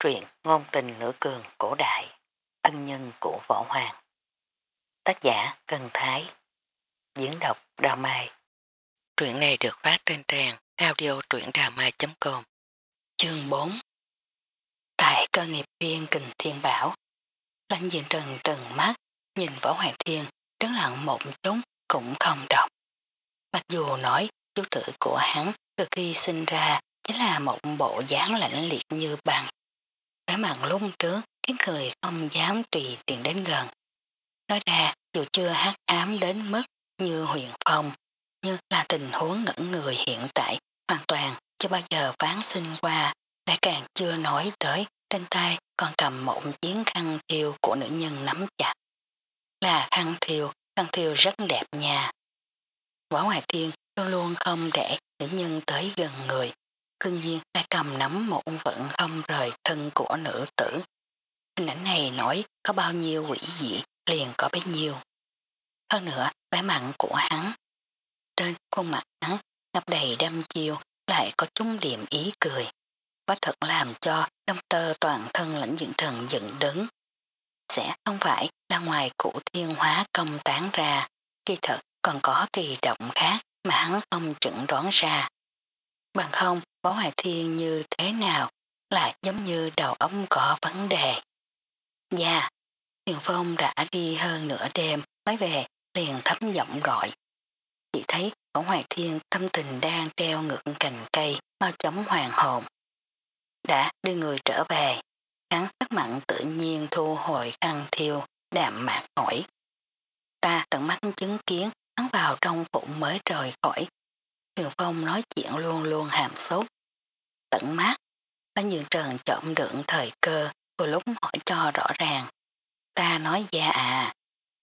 Truyện ngôn tình nửa cường cổ đại, ân nhân của võ hoàng. Tác giả Cần Thái, diễn đọc Đào Mai. Truyện này được phát trên trang audio truyệnđàmai.com Chương 4 Tại cơ nghiệp viên kình thiên bảo, lãnh diện trần trần mắt, nhìn võ hoàng thiên, đứng lặng một chút cũng không động. Mặc dù nói chú tử của hắn từ khi sinh ra chính là một bộ dáng lạnh liệt như bằng cái mặt lung trước khiến người không dám tùy tiện đến gần. Nói ra dù chưa hát ám đến mức như huyền phong, nhưng là tình huống ngẩn người hiện tại hoàn toàn chưa bao giờ phán sinh qua, lại càng chưa nói tới trên tay còn cầm một chiến khăn thiêu của nữ nhân nắm chặt. Là khăn thiêu, khăn thiêu rất đẹp nha. Võ Hoài Thiên luôn luôn không để nữ nhân tới gần người, cương nhiên lại cầm nắm một vận không rời thân của nữ tử. Hình ảnh này nói có bao nhiêu quỷ dị liền có bấy nhiêu. Hơn nữa, vẻ mặn của hắn. Trên khuôn mặt hắn ngập đầy đâm chiêu lại có chung điểm ý cười. Quá thật làm cho đông tơ toàn thân lãnh dựng trần dựng đứng. Sẽ không phải là ngoài cụ thiên hóa công tán ra, kỳ thật còn có kỳ động khác mà hắn không chẩn đoán ra. Bằng không, Võ Hoài Thiên như thế nào lại giống như đầu ống có vấn đề. Dạ, Huyền Phong đã đi hơn nửa đêm mới về liền thấm giọng gọi. Chỉ thấy Võ Hoài Thiên tâm tình đang treo ngược cành cây mau chóng hoàng hồn. Đã đưa người trở về, hắn sắc mặn tự nhiên thu hồi ăn thiêu, đạm mạc hỏi. Ta tận mắt chứng kiến hắn vào trong phủ mới rời khỏi Huyền Phong nói chuyện luôn luôn hàm xúc. Tận mắt, lãnh Dương trần chậm đựng thời cơ vừa lúc hỏi cho rõ ràng. Ta nói dạ ra à,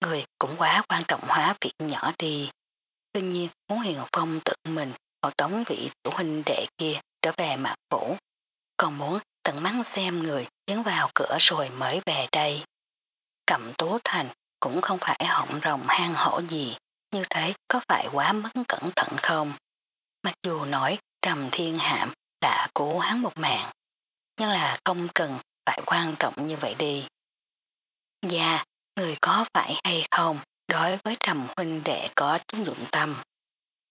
người cũng quá quan trọng hóa việc nhỏ đi. Tuy nhiên muốn Huyền Phong tự mình hộ tống vị chủ huynh đệ kia trở về mạc phủ. Còn muốn tận mắt xem người tiến vào cửa rồi mới về đây. Cầm tố thành cũng không phải họng rồng hang hổ gì, như thế có phải quá mất cẩn thận không? Mặc dù nói trầm thiên hạm đã cứu hắn một mạng, nhưng là không cần phải quan trọng như vậy đi. Dạ, người có phải hay không đối với trầm huynh đệ có chứng dụng tâm.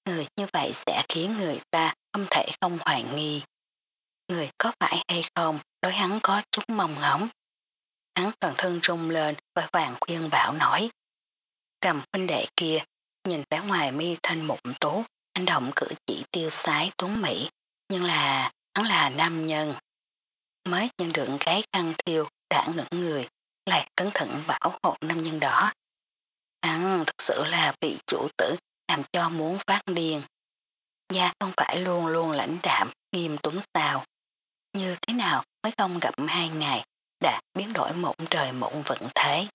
Người như vậy sẽ khiến người ta không thể không hoài nghi. Người có phải hay không đối hắn có chút mong ngóng. Hắn toàn thân rung lên và vàng khuyên bảo nói. Trầm huynh đệ kia nhìn vẻ ngoài mi thanh mụn tốt anh động cử chỉ tiêu sái tuấn Mỹ, nhưng là hắn là nam nhân. Mới nhận được cái khăn thiêu đã ngưỡng người, lại cẩn thận bảo hộ nam nhân đó. Hắn thực sự là bị chủ tử làm cho muốn phát điên. Gia không phải luôn luôn lãnh đạm, nghiêm tuấn sao. Như thế nào mới không gặp hai ngày đã biến đổi một trời một vận thế.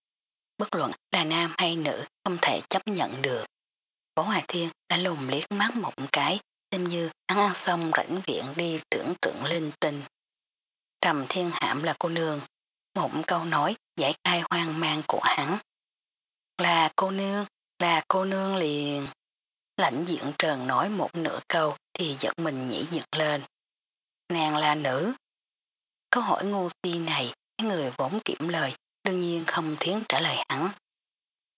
Bất luận là nam hay nữ không thể chấp nhận được. Cổ Hoài Thiên đã lùng liếc mắt một cái, xem như hắn ăn xong rảnh viện đi tưởng tượng linh tinh. Trầm Thiên Hạm là cô nương, một câu nói giải khai hoang mang của hắn. Là cô nương, là cô nương liền. Lãnh diện trần nói một nửa câu thì giật mình nhảy dựng lên. Nàng là nữ. Câu hỏi ngu si này, cái người vốn kiểm lời, đương nhiên không thiến trả lời hắn.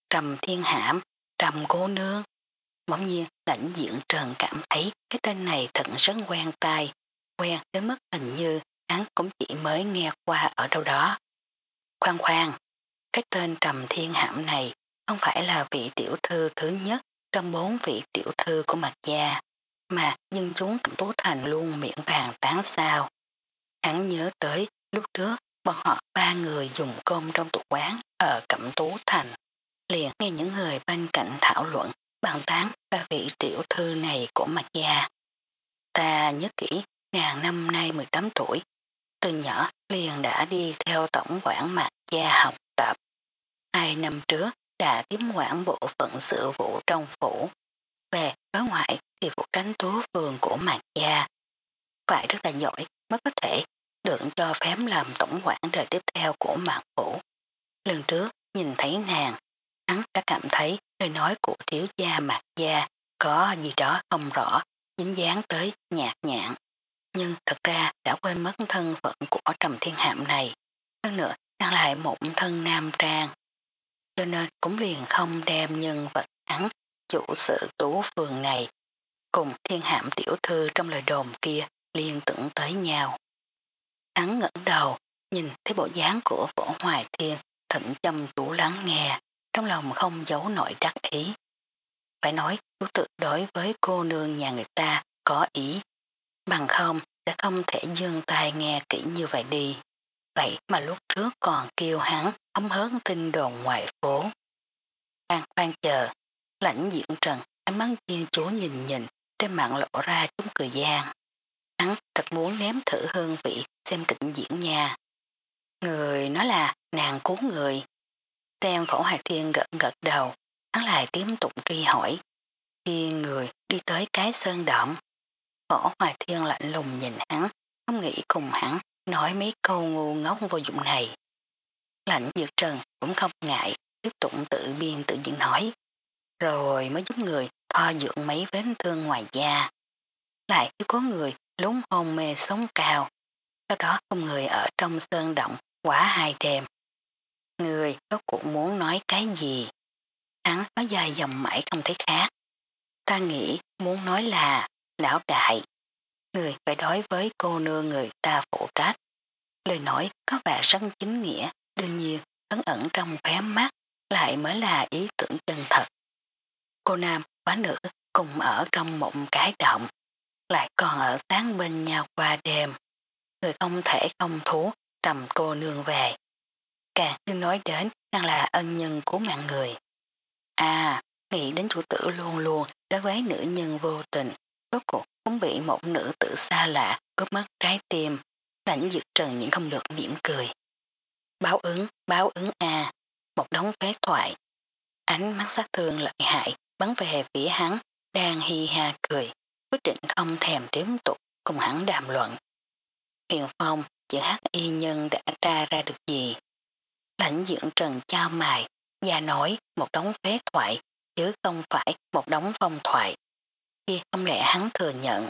Trầm thiên hãm, trầm cô nương. Bỗng nhiên lãnh diện trần cảm thấy cái tên này thật rất quen tai, quen đến mức hình như hắn cũng chỉ mới nghe qua ở đâu đó. Khoan khoan, cái tên trầm thiên hãm này không phải là vị tiểu thư thứ nhất trong bốn vị tiểu thư của mặt gia, mà dân chúng cẩm tú thành luôn miệng vàng tán sao. Hắn nhớ tới lúc trước bọn họ ba người dùng cơm trong tủ quán ở Cẩm Tú Thành. Liền nghe những người bên cạnh thảo luận bàn tán ba vị tiểu thư này của mặt gia. Ta nhớ kỹ nàng năm nay 18 tuổi, từ nhỏ liền đã đi theo tổng quản mặt gia học tập. Hai năm trước đã tiếp quản bộ phận sự vụ trong phủ. Về đối ngoại thì phụ cánh tố vườn của mặt gia. Phải rất là giỏi mới có thể được cho phép làm tổng quản đời tiếp theo của mạng phủ. Lần trước nhìn thấy nàng, hắn đã cảm thấy lời nói của thiếu gia mạc gia có gì đó không rõ, dính dáng tới nhạt nhạn. nhưng thật ra đã quên mất thân phận của trầm thiên hạm này. Hơn nữa, đang lại một thân nam trang. Cho nên cũng liền không đem nhân vật hắn chủ sự tú phường này cùng thiên hạm tiểu thư trong lời đồn kia liên tưởng tới nhau. Hắn ngẩng đầu, nhìn thấy bộ dáng của võ hoài thiên thận chăm chú lắng nghe, trong lòng không giấu nổi đắc ý. Phải nói chú tự đối với cô nương nhà người ta có ý, bằng không sẽ không thể dương tai nghe kỹ như vậy đi. Vậy mà lúc trước còn kêu hắn ấm hớn tin đồn ngoài phố. đang khoan chờ, lãnh diện trần, ánh mắt chiên chú nhìn nhìn, trên mạng lộ ra chúng cười gian. Hắn thật muốn ném thử hương vị xem kịch diễn nha. Người nói là nàng cứu người. Xem phổ hạt thiên gật gật đầu, hắn lại tiếp tục truy hỏi. Khi người đi tới cái sơn động, phổ hoài thiên lạnh lùng nhìn hắn, không nghĩ cùng hắn nói mấy câu ngu ngốc vô dụng này. Lạnh dược trần cũng không ngại, tiếp tục tự biên tự diễn nói. Rồi mới giúp người thoa dưỡng mấy vết thương ngoài da. Lại có người lúng hôn mê sống cao. Sau đó không người ở trong sơn động quá hai đêm. Người có cũng muốn nói cái gì? Hắn nói dài dòng mãi không thấy khác. Ta nghĩ muốn nói là lão đại. Người phải đối với cô nương người ta phụ trách. Lời nói có vẻ rất chính nghĩa, đương nhiên ấn ẩn trong khóe mắt lại mới là ý tưởng chân thật. Cô nam, quá nữ cùng ở trong một cái động, lại còn ở sáng bên nhau qua đêm. Người không thể không thú trầm cô nương về. Càng như nói đến đang là ân nhân của mạng người. À, nghĩ đến chủ tử luôn luôn đối với nữ nhân vô tình, rốt cuộc cũng bị một nữ tử xa lạ cướp mất trái tim, lãnh dược trần những không được mỉm cười. Báo ứng, báo ứng à, một đống phế thoại. Ánh mắt sát thương lợi hại bắn về phía hắn, đang hi ha cười, quyết định không thèm tiếp tục cùng hắn đàm luận. Huyền Phong chữ hát y nhân đã tra ra được gì? Lãnh dưỡng trần trao mài, và nói một đống phế thoại, chứ không phải một đống phong thoại. Khi không lẽ hắn thừa nhận,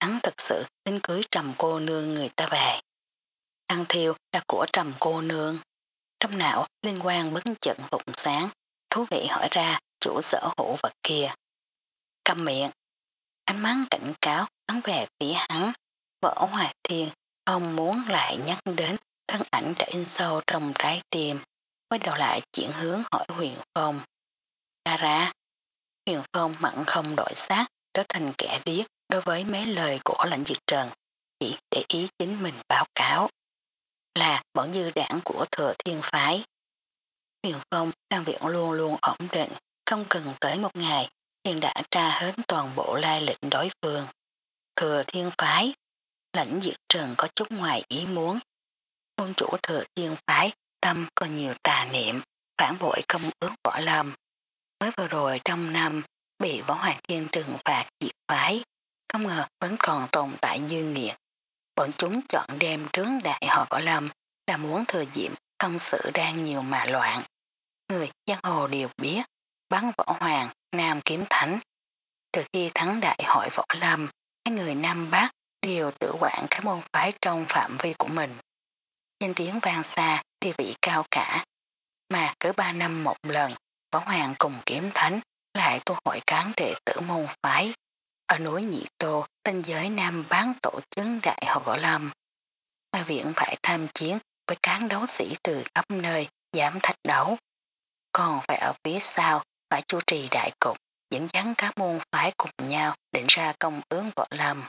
hắn thật sự tính cưới trầm cô nương người ta về. Ăn thiêu là của trầm cô nương. Trong não liên quan bấn trận bụng sáng, thú vị hỏi ra chủ sở hữu vật kia. Cầm miệng, ánh mắt cảnh cáo bắn về phía hắn, vỡ hoài thiên, không muốn lại nhắc đến thân ảnh đã in sâu trong trái tim, quay đầu lại chuyển hướng hỏi huyền phong. Ra ra, huyền phong mặn không đổi sát, trở thành kẻ điếc đối với mấy lời của lãnh diệt trần, chỉ để ý chính mình báo cáo. Là bọn dư đảng của thừa thiên phái. Huyền phong đang viện luôn luôn ổn định, không cần tới một ngày, liền đã tra hết toàn bộ lai lịch đối phương. Thừa thiên phái, lãnh diệt trần có chút ngoài ý muốn công chủ thừa thiên phái, tâm có nhiều tà niệm, phản bội công ước võ lâm. Mới vừa rồi trong năm, bị võ hoàng thiên trừng phạt diệt phái, không ngờ vẫn còn tồn tại dư nghiệt. Bọn chúng chọn đem trướng đại họ võ lâm là muốn thừa diệm công sự đang nhiều mà loạn. Người giang hồ đều biết, bắn võ hoàng, nam kiếm thánh. Từ khi thắng đại hội võ lâm, hai người Nam Bắc đều tự quản các môn phái trong phạm vi của mình. Danh tiếng vang xa, địa vị cao cả. Mà cứ ba năm một lần, võ hoàng cùng kiếm thánh lại tu hội cán đệ tử môn phái. Ở núi Nhị Tô, ranh giới Nam bán tổ chứng đại hội võ lâm. Mà viện phải tham chiến với cán đấu sĩ từ khắp nơi, giảm thách đấu. Còn phải ở phía sau, phải chu trì đại cục, dẫn dắn các môn phái cùng nhau định ra công ướng võ lâm.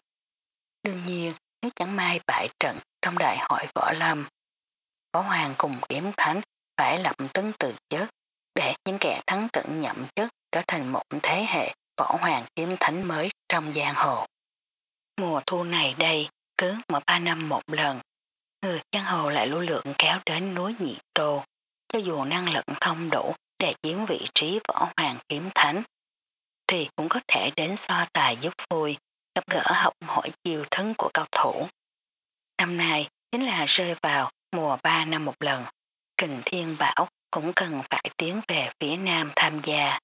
Đương nhiên, nếu chẳng may bại trận trong đại hội võ lâm, võ hoàng cùng kiếm thánh phải lập tấn từ chức để những kẻ thắng trận nhậm chức trở thành một thế hệ võ hoàng kiếm thánh mới trong giang hồ. Mùa thu này đây, cứ mỗi ba năm một lần, người giang hồ lại lưu lượng kéo đến núi nhị tô, cho dù năng lực không đủ để chiếm vị trí võ hoàng kiếm thánh, thì cũng có thể đến so tài giúp vui, gặp gỡ học hỏi chiều thân của cao thủ. Năm nay chính là rơi vào mùa 3 năm một lần, kình thiên bảo cũng cần phải tiến về phía nam tham gia.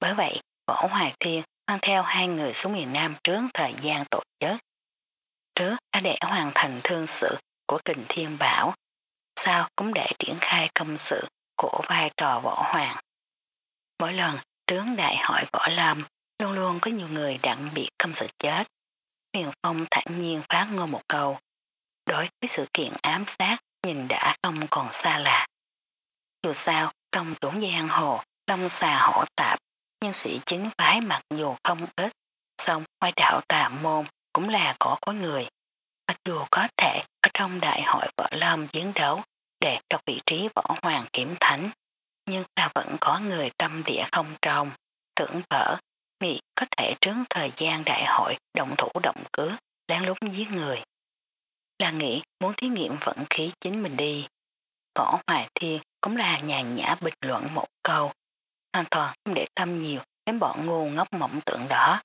Bởi vậy, Võ Hoài Thiên mang theo hai người xuống miền Nam trước thời gian tổ chức. trước đã để hoàn thành thương sự của kình thiên bảo, sau cũng để triển khai công sự của vai trò võ hoàng. Mỗi lần trướng đại hội võ lâm luôn luôn có nhiều người đặc biệt không sợ chết. Huyền Phong thản nhiên phát ngôn một câu. Đối với sự kiện ám sát nhìn đã không còn xa lạ. Dù sao, trong chốn giang hồ, đông xà hổ tạp, nhân sĩ chính phái mặc dù không ít, xong ngoài đạo tà môn cũng là có có người. Mặc dù có thể ở trong đại hội võ lâm chiến đấu để đọc vị trí võ hoàng kiểm thánh, nhưng là vẫn có người tâm địa không trong, tưởng vỡ, nghĩ có thể trướng thời gian đại hội động thủ động cứ, lén lút giết người. Là nghĩ muốn thí nghiệm vận khí chính mình đi. Võ Hoài Thiên cũng là nhàn nhã bình luận một câu, hoàn toàn không để tâm nhiều đến bọn ngu ngốc mộng tượng đó.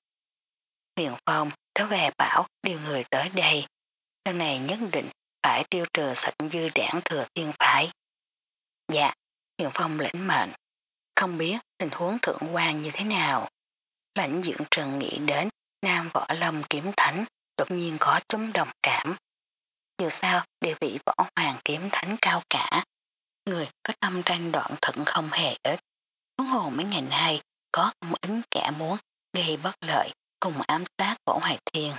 Huyền Phong trở về bảo điều người tới đây, lần này nhất định phải tiêu trừ sạch dư đảng thừa thiên phải. Dạ, Huyền Phong lĩnh mệnh, không biết tình huống thượng quan như thế nào. Lãnh dưỡng trần nghĩ đến Nam Võ Lâm Kiếm Thánh đột nhiên có chống đồng cảm. Dù sao địa vị Võ Hoàng Kiếm Thánh cao cả, người có tâm tranh đoạn thận không hề ít. Huống hồ mấy ngày nay có không ính kẻ muốn gây bất lợi cùng ám sát Võ Hoài Thiên.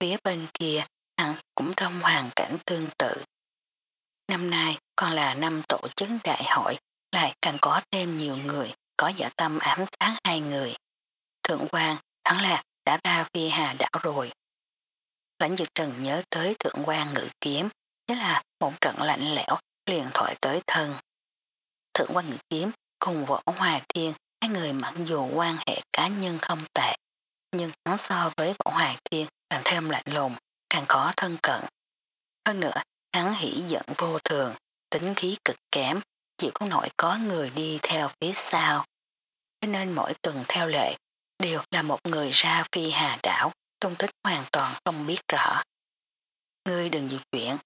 Phía bên kia hắn cũng trong hoàn cảnh tương tự. Năm nay còn là năm tổ chức đại hội lại càng có thêm nhiều người có giả tâm ám sát hai người. Thượng quan hắn là đã ra phi hà đảo rồi. Lãnh dược trần nhớ tới thượng quan ngự kiếm, nhất là một trận lạnh lẽo liền thoại tới thân. Thượng quan ngự kiếm cùng võ hòa thiên hai người mặc dù quan hệ cá nhân không tệ, nhưng hắn so với võ hòa thiên càng thêm lạnh lùng, càng khó thân cận. Hơn nữa, hắn hỉ giận vô thường, tính khí cực kém, chỉ có nổi có người đi theo phía sau. Thế nên mỗi tuần theo lệ, đều là một người ra phi hà đảo, tung tích hoàn toàn không biết rõ. Ngươi đừng nhiều chuyện,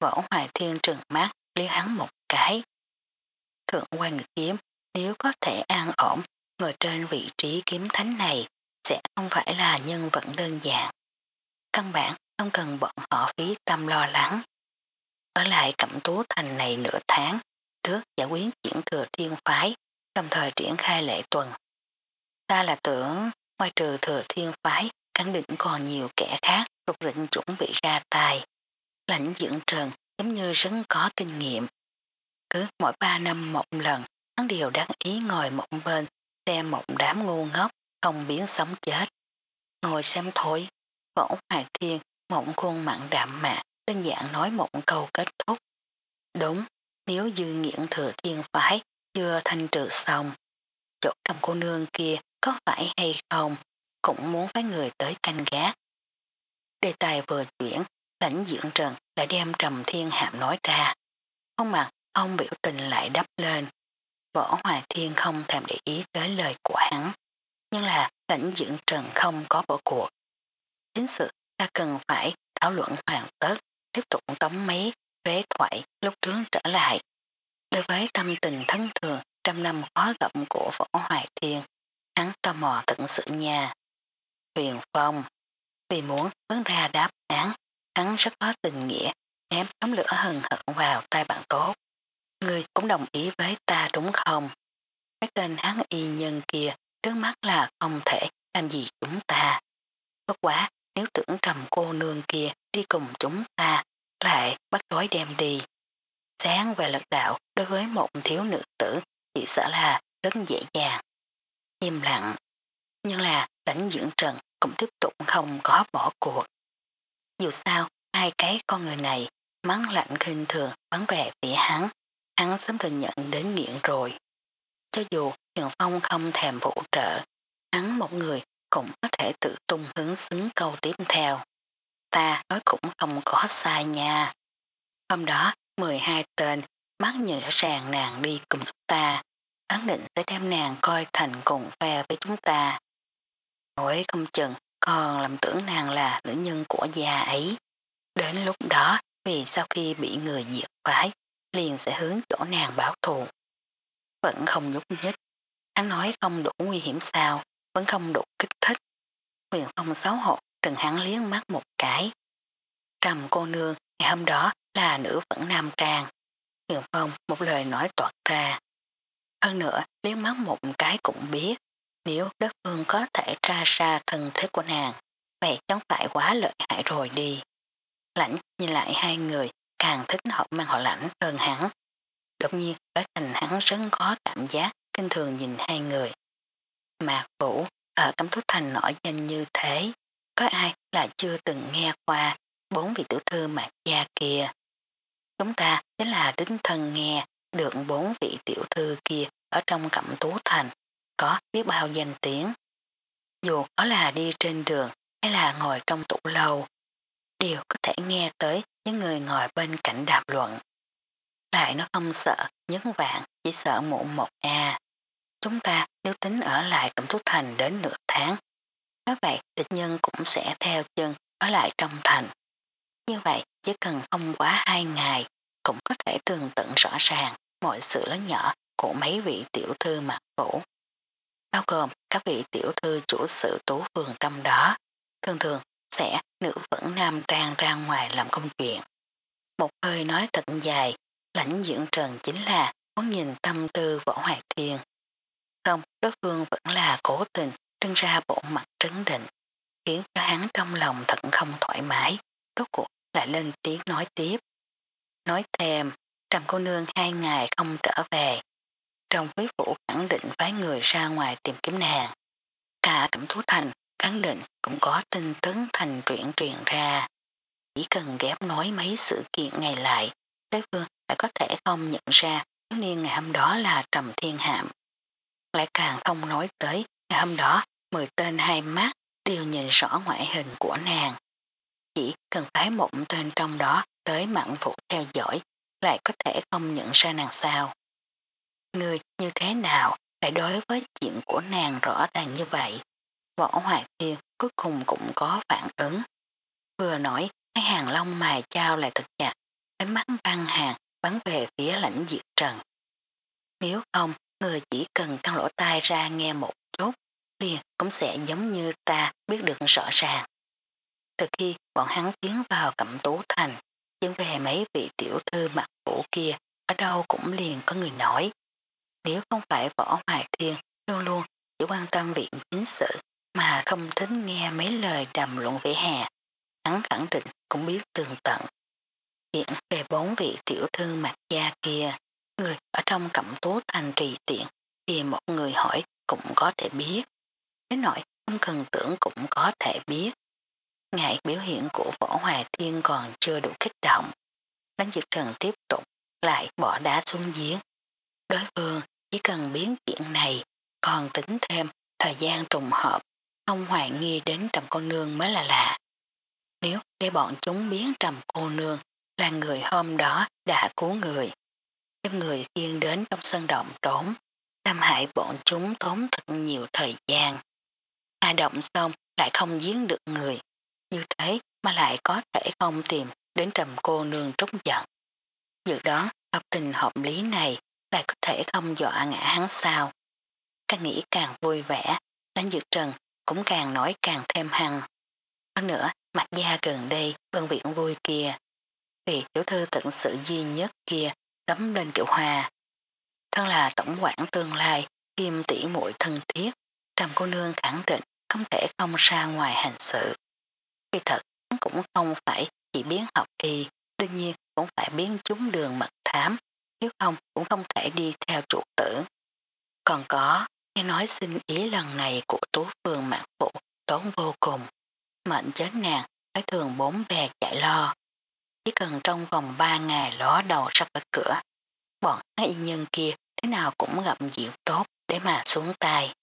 võ hoài thiên trừng mắt liếc hắn một cái. Thượng quan ngực kiếm, nếu có thể an ổn, ngồi trên vị trí kiếm thánh này, sẽ không phải là nhân vật đơn giản. Căn bản không cần bọn họ phí tâm lo lắng. Ở lại cẩm tú thành này nửa tháng, trước giải quyết chuyển thừa thiên phái, đồng thời triển khai lệ tuần. Ta là tưởng, ngoài trừ thừa thiên phái, khẳng định còn nhiều kẻ khác rục rịnh chuẩn bị ra tay. Lãnh dưỡng trần giống như rất có kinh nghiệm. Cứ mỗi ba năm một lần, hắn đều đáng ý ngồi một bên, xem một đám ngu ngốc, không biến sống chết. Ngồi xem thôi, võ hoài thiên, mộng khuôn mặn đạm mạc, đơn giản nói một câu kết thúc. Đúng, nếu dư nghiện thừa thiên phái chưa thanh trừ xong, chỗ trong cô nương kia có phải hay không, cũng muốn phái người tới canh gác. Đề tài vừa chuyển, lãnh dưỡng trần đã đem trầm thiên hạm nói ra. Không mặt, ông biểu tình lại đắp lên. Võ Hòa Thiên không thèm để ý tới lời của hắn. Nhưng là lãnh dưỡng trần không có bỏ cuộc. Chính sự ta cần phải thảo luận hoàn tất, tiếp tục tống mấy vế thoại lúc trước trở lại. Đối với tâm tình thân thường trăm năm khó gặp của Võ Hoài Thiên, hắn tò mò tận sự nhà. Huyền Phong, vì muốn vấn ra đáp án, hắn rất có tình nghĩa, ném tấm lửa hừng hận vào tay bạn tốt. Người cũng đồng ý với ta đúng không? Cái tên hắn y nhân kia trước mắt là không thể làm gì chúng ta. Bất quá, nếu tưởng trầm cô nương kia đi cùng chúng ta, lại bắt đối đem đi. Sáng về lật đạo đối với một thiếu nữ tử chỉ sợ là rất dễ dàng. Im lặng, nhưng là lãnh dưỡng trần cũng tiếp tục không có bỏ cuộc. Dù sao, hai cái con người này mắng lạnh khinh thường bắn về phía hắn, hắn sớm thừa nhận đến nghiện rồi. Cho dù Trường Phong không thèm hỗ trợ, hắn một người cũng có thể tự tung hướng xứng câu tiếp theo. Ta nói cũng không có sai nha. Hôm đó, 12 tên mắt nhìn rõ ràng nàng đi cùng ta, hắn định sẽ đem nàng coi thành cùng phe với chúng ta. Nổi không chừng còn làm tưởng nàng là nữ nhân của già ấy. Đến lúc đó, vì sau khi bị người diệt phái, liền sẽ hướng chỗ nàng báo thù. Vẫn không nhúc nhích. Hắn nói không đủ nguy hiểm sao, vẫn không đủ kích thích. Quyền phong xấu hổ trừng hắn liếng mắt một cái, trầm cô nương ngày hôm đó là nữ vẫn nam trang. Huyền Phong một lời nói toạt ra. Hơn nữa, liếc mắt một cái cũng biết, nếu đối phương có thể tra ra thân thế của nàng, vậy chẳng phải quá lợi hại rồi đi. Lãnh nhìn lại hai người, càng thích họ mang họ lãnh hơn hắn. Đột nhiên, đối thành hắn rất có cảm giác kinh thường nhìn hai người. Mạc Vũ ở Cấm Thú Thành nổi danh như thế, có ai là chưa từng nghe qua bốn vị tiểu thư mạc gia kia. Chúng ta chính là đính thân nghe được bốn vị tiểu thư kia ở trong Cẩm Tú Thành, có biết bao danh tiếng. Dù có là đi trên đường hay là ngồi trong tủ lâu, đều có thể nghe tới những người ngồi bên cạnh đàm luận. Lại nó không sợ nhấn vạn, chỉ sợ mụ một a. Chúng ta nếu tính ở lại Cẩm Tú Thành đến nửa tháng, nói vậy địch nhân cũng sẽ theo chân ở lại trong thành. Như vậy chỉ cần không quá hai ngày cũng có thể tường tận rõ ràng mọi sự lớn nhỏ của mấy vị tiểu thư mặt phủ. Bao gồm các vị tiểu thư chủ sự tú phường trong đó, thường thường sẽ nữ vẫn nam trang ra ngoài làm công chuyện. Một hơi nói thật dài, lãnh diễn trần chính là muốn nhìn tâm tư võ hoạt thiên. Không, đối phương vẫn là cố tình trưng ra bộ mặt trấn định, khiến cho hắn trong lòng thật không thoải mái, rốt cuộc lại lên tiếng nói tiếp. Nói thêm, trầm cô nương hai ngày không trở về. Trong quý phủ khẳng định phái người ra ngoài tìm kiếm nàng. Cả cẩm thú thành khẳng định cũng có tin tức thành truyện truyền ra. Chỉ cần ghép nói mấy sự kiện ngày lại, đối phương lại có thể không nhận ra thiếu niên ngày hôm đó là Trầm Thiên Hạm. Lại càng không nói tới ngày hôm đó mười tên hai mắt đều nhìn rõ ngoại hình của nàng. Chỉ cần phái một tên trong đó tới mặn phụ theo dõi lại có thể không nhận ra nàng sao. Người như thế nào lại đối với chuyện của nàng rõ ràng như vậy. Võ Hoài Thiên cuối cùng cũng có phản ứng. Vừa nói, hai hàng lông mài trao lại thật chặt, ánh mắt băng hàng bắn về phía lãnh diệt trần. Nếu không, người chỉ cần căng lỗ tai ra nghe một chút, liền cũng sẽ giống như ta biết được rõ ràng. Từ khi bọn hắn tiến vào cẩm tú thành, nhưng về mấy vị tiểu thư mặt vũ kia, ở đâu cũng liền có người nói. Nếu không phải võ hoài thiên luôn luôn chỉ quan tâm viện chính sự mà không thích nghe mấy lời đàm luận vỉa hè, hắn khẳng định cũng biết tường tận. Chuyện về bốn vị tiểu thư mạch gia kia, người ở trong cẩm tú thành tùy tiện thì một người hỏi cũng có thể biết. nếu nội không cần tưởng cũng có thể biết. Ngại biểu hiện của võ hòa thiên còn chưa đủ kích động. đánh diệp trần tiếp tục lại bỏ đá xuống giếng. Đối phương chỉ cần biến chuyện này còn tính thêm thời gian trùng hợp không hoài nghi đến trầm cô nương mới là lạ. Nếu để bọn chúng biến trầm cô nương là người hôm đó đã cứu người. Đem người khiên đến trong sân động trốn, làm hại bọn chúng tốn thật nhiều thời gian. Hà động xong lại không giếng được người. Như thế mà lại có thể không tìm đến trầm cô nương trúc giận. Dự đoán hợp tình hợp lý này lại có thể không dọa ngã hắn sao. Càng nghĩ càng vui vẻ, đánh dược trần cũng càng nói càng thêm hăng. Hơn nữa, mặt da gần đây vân viện vui kia. Vì tiểu thư tận sự duy nhất kia tấm lên kiểu hoa. Thân là tổng quản tương lai, kim tỉ muội thân thiết, trầm cô nương khẳng định không thể không ra ngoài hành sự. Khi thật, cũng không phải chỉ biến học y, đương nhiên cũng phải biến chúng đường mật thám, nếu không cũng không thể đi theo chủ tử. Còn có, nghe nói xin ý lần này của tú phường mạng phụ tốn vô cùng. Mệnh chết nàng phải thường bốn bè chạy lo. Chỉ cần trong vòng ba ngày ló đầu ra khỏi cửa, bọn y nhân kia thế nào cũng gặp diện tốt để mà xuống tay.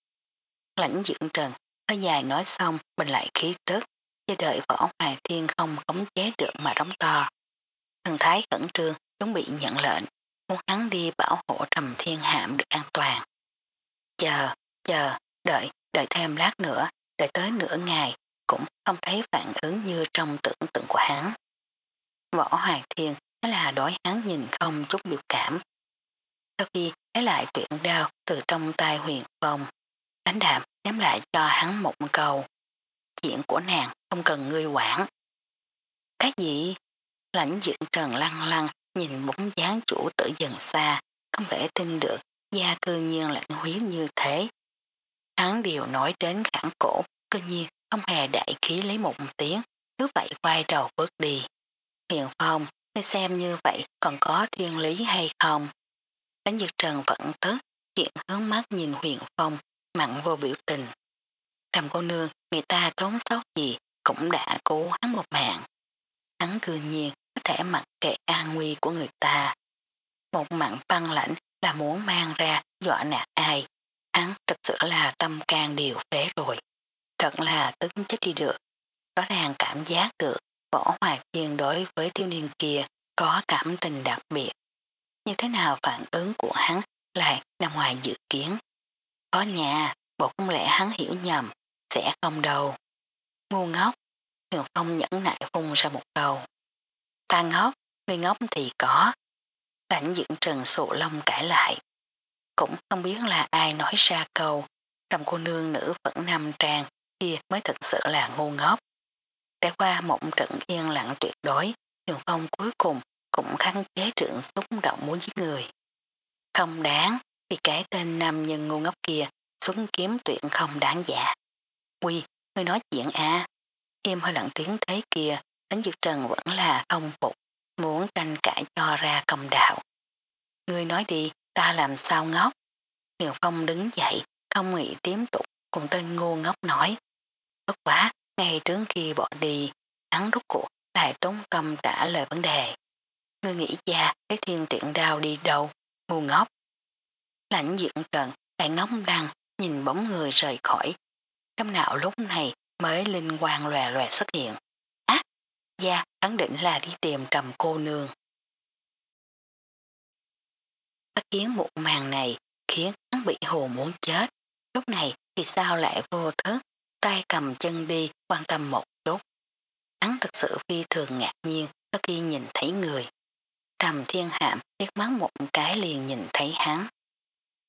Lãnh dưỡng trần, hơi dài nói xong mình lại khí tức, chờ đợi võ hoài thiên không khống chế được mà đóng to. Thần thái khẩn trương chuẩn bị nhận lệnh, muốn hắn đi bảo hộ trầm thiên hạm được an toàn. Chờ, chờ, đợi, đợi thêm lát nữa, đợi tới nửa ngày, cũng không thấy phản ứng như trong tưởng tượng của hắn. Võ Hoàng Thiên thế là đối hắn nhìn không chút biểu cảm. Sau khi lấy lại truyện đao từ trong tay huyền phong, ánh đạm ném lại cho hắn một câu. Chuyện của nàng không cần ngươi quản. Cái gì? Lãnh diện trần lăng lăng nhìn bóng dáng chủ tử dần xa, không thể tin được gia cư nhiên lạnh huyết như thế. Hắn điều nói đến khẳng cổ, cư nhiên không hề đại khí lấy một tiếng, cứ vậy quay đầu bước đi. Huyền Phong, ngươi xem như vậy còn có thiên lý hay không? Đánh dược trần vẫn tức, hiện hướng mắt nhìn Huyền Phong, mặn vô biểu tình. Trầm cô nương, người ta tốn sót gì cũng đã cố hắn một mạng. Hắn cư nhiên có thể mặc kệ an nguy của người ta. Một mặn băng lãnh là muốn mang ra dọa nạt ai. Hắn thật sự là tâm can điều phế rồi. Thật là tức chết đi được. Rõ ràng cảm giác được võ hoạt thiên đối với thiếu niên kia có cảm tình đặc biệt. Như thế nào phản ứng của hắn lại nằm ngoài dự kiến. Có nhà, bộ không lẽ hắn hiểu nhầm, sẽ không đâu. Ngu ngốc, Huyền Phong nhẫn nại phun ra một câu. Ta ngốc, người ngốc thì có. Lãnh dưỡng trần sụ lông cãi lại. Cũng không biết là ai nói ra câu, trong cô nương nữ vẫn nằm trang kia mới thật sự là ngu ngốc. Trải qua một trận yên lặng tuyệt đối, Trường Phong cuối cùng cũng khăn chế trưởng xúc động muốn giết người. Không đáng, vì cái tên nam nhân ngu ngốc kia xuống kiếm tuyện không đáng giả. Quy, người nói chuyện à. Im hơi lặng tiếng thế kia, Tấn dược trần vẫn là không phục, muốn tranh cãi cho ra công đạo. Người nói đi, ta làm sao ngốc. Huyền Phong đứng dậy, không nghĩ tiếp tục cùng tên ngu ngốc nói. Bất quá, ngay trước khi bỏ đi, hắn rút cuộc lại tốn tâm trả lời vấn đề. Ngươi nghĩ cha cái thiên tiện đao đi đâu, ngu ngốc. Lãnh diện trần lại ngốc đăng nhìn bóng người rời khỏi. Trong não lúc này mới linh quang lòe lòe xuất hiện. Gia khẳng định là đi tìm trầm cô nương. Phát kiến một màn này khiến hắn bị hồ muốn chết. Lúc này thì sao lại vô thức, tay cầm chân đi quan tâm một chút. Hắn thực sự phi thường ngạc nhiên khi nhìn thấy người. Trầm thiên hạm liếc mắt một cái liền nhìn thấy hắn.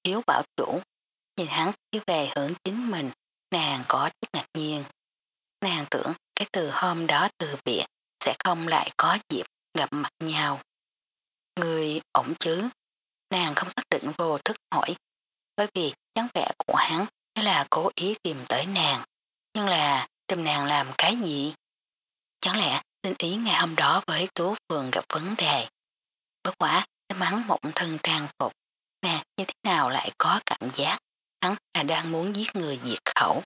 Hiếu bảo chủ, nhìn hắn đi về hướng chính mình, nàng có chút ngạc nhiên. Nàng tưởng cái từ hôm đó từ biệt sẽ không lại có dịp gặp mặt nhau. Người ổn chứ? Nàng không xác định vô thức hỏi, bởi vì dáng vẻ của hắn như là cố ý tìm tới nàng. Nhưng là tìm nàng làm cái gì? Chẳng lẽ xin ý ngày hôm đó với tú Phường gặp vấn đề? Bất quá, tâm hắn mộng thân trang phục, nàng như thế nào lại có cảm giác hắn là đang muốn giết người diệt khẩu.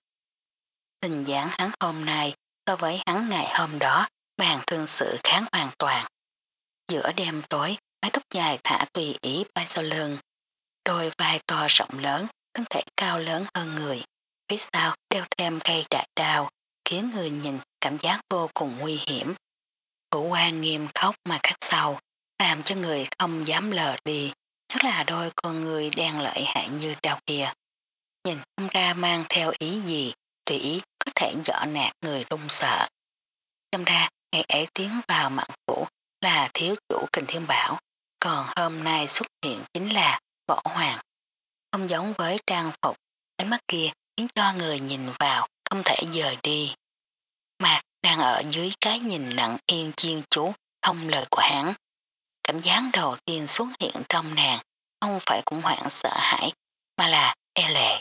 Tình giảng hắn hôm nay so với hắn ngày hôm đó bàn thương sự kháng hoàn toàn. Giữa đêm tối, mái tóc dài thả tùy ý bay sau lưng. Đôi vai to rộng lớn, thân thể cao lớn hơn người. Phía sau đeo thêm cây đại đào, khiến người nhìn cảm giác vô cùng nguy hiểm. Cụ quan nghiêm khóc mà khắc sâu làm cho người không dám lờ đi, chắc là đôi con người đang lợi hại như đào kia. Nhìn không ra mang theo ý gì, tùy ý có thể dọ nạt người rung sợ. Xem ra, ngày ấy tiến vào mạng phủ là thiếu chủ kình thiên bảo, còn hôm nay xuất hiện chính là võ hoàng. Không giống với trang phục, ánh mắt kia khiến cho người nhìn vào không thể rời đi. mà đang ở dưới cái nhìn lặng yên chiên chú không lời của hắn. Cảm giác đầu tiên xuất hiện trong nàng không phải cũng hoảng sợ hãi mà là e lệ.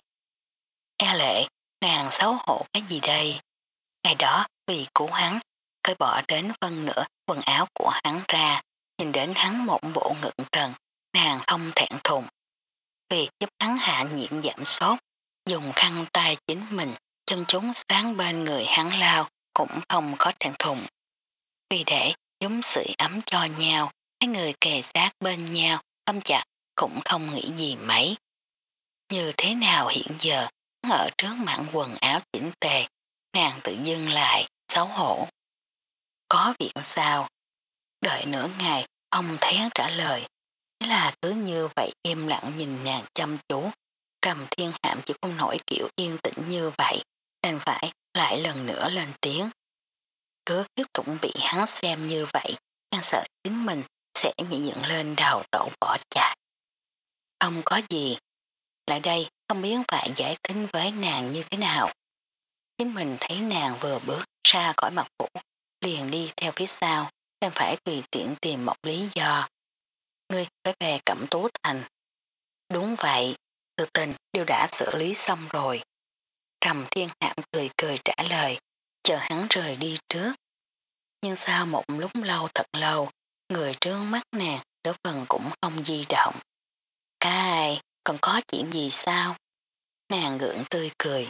E lệ, nàng xấu hổ cái gì đây? Ngày đó vì cứu hắn, cởi bỏ đến phân nửa quần áo của hắn ra, nhìn đến hắn một bộ ngựng trần, nàng không thẹn thùng. Vì giúp hắn hạ nhiệt giảm sốt, dùng khăn tay chính mình châm chúng sáng bên người hắn lao cũng không có thẹn thùng. Vì để giống sự ấm cho nhau, hai người kề sát bên nhau, ôm chặt cũng không nghĩ gì mấy. Như thế nào hiện giờ, ở trước mạng quần áo chỉnh tề, nàng tự dưng lại, xấu hổ. Có việc sao? Đợi nửa ngày, ông thấy hắn trả lời. Thế là cứ như vậy im lặng nhìn nàng chăm chú. Trầm thiên hạm chỉ không nổi kiểu yên tĩnh như vậy, đành phải lại lần nữa lên tiếng. Cứ tiếp tục bị hắn xem như vậy, đang sợ chính mình sẽ nhảy dựng lên đầu tổ bỏ chạy. Không có gì. Lại đây không biết phải giải thích với nàng như thế nào. Chính mình thấy nàng vừa bước ra khỏi mặt phủ, liền đi theo phía sau, đang phải tùy tiện tìm một lý do. Ngươi phải về cẩm tú thành. Đúng vậy, sự tình đều đã xử lý xong rồi. Trầm thiên hạm cười cười trả lời, chờ hắn rời đi trước. Nhưng sau một lúc lâu thật lâu, người trương mắt nàng đối phần cũng không di động. Cái còn có chuyện gì sao? Nàng gượng tươi cười.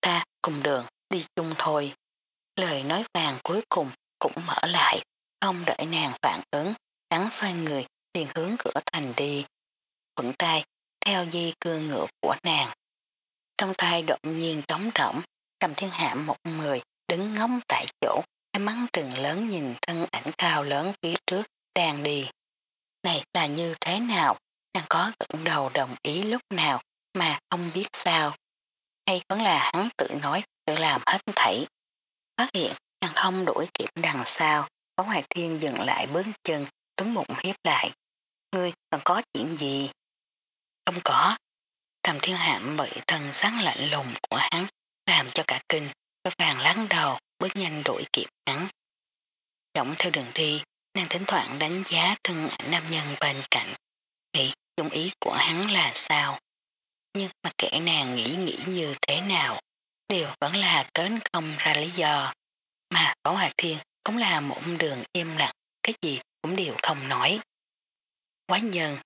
Ta cùng đường, đi chung thôi. Lời nói vàng cuối cùng cũng mở lại, không đợi nàng phản ứng, hắn xoay người, liền hướng cửa thành đi. Thuận tay, theo di cương ngựa của nàng. Trong tay đột nhiên trống rỗng, trầm thiên hạm một người đứng ngóng tại chỗ, cái mắng trừng lớn nhìn thân ảnh cao lớn phía trước đang đi. Này là như thế nào? đang có gật đầu đồng ý lúc nào mà không biết sao. Hay vẫn là hắn tự nói tự làm hết thảy. Phát hiện chàng không đuổi kịp đằng sau, có hoài thiên dừng lại bước chân, tuấn bụng hiếp lại. Ngươi còn có chuyện gì? Không có. Trầm thiên hạm bị thân sáng lạnh lùng của hắn làm cho cả kinh, với vàng lắng đầu bước nhanh đuổi kịp hắn. Dõng theo đường đi, nàng thỉnh thoảng đánh giá thân ảnh nam nhân bên cạnh. Thì dụng ý của hắn là sao? Nhưng mà kẻ nàng nghĩ nghĩ như thế nào, đều vẫn là kến không ra lý do. Mà Bảo Hòa Thiên cũng là một đường im lặng, cái gì cũng đều không nói. Quá nhân,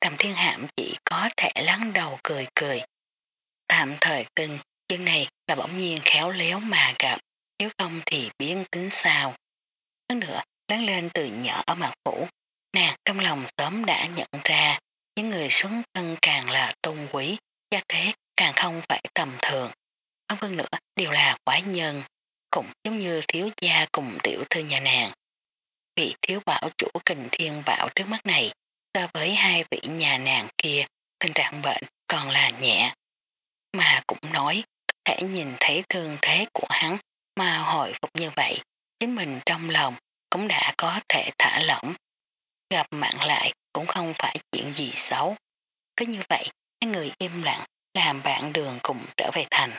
Trầm Thiên Hạm chỉ có thể lắng đầu cười cười. Tạm thời tin, chuyện này là bỗng nhiên khéo léo mà gặp, nếu không thì biến tính sao. Hơn nữa, lớn lên từ nhỏ ở mặt phủ, nàng trong lòng sớm đã nhận ra những người xuống thân càng là tôn quý, gia thế càng không phải tầm thường. Hơn phân nữa đều là quả nhân, cũng giống như thiếu gia cùng tiểu thư nhà nàng. Vị thiếu bảo chủ kình thiên bảo trước mắt này, so với hai vị nhà nàng kia, tình trạng bệnh còn là nhẹ. Mà cũng nói, có thể nhìn thấy thương thế của hắn mà hồi phục như vậy, chính mình trong lòng cũng đã có thể thả lỏng. Gặp mạng lại cũng không phải chuyện gì xấu. Cứ như vậy, hai người im lặng làm bạn đường cùng trở về thành.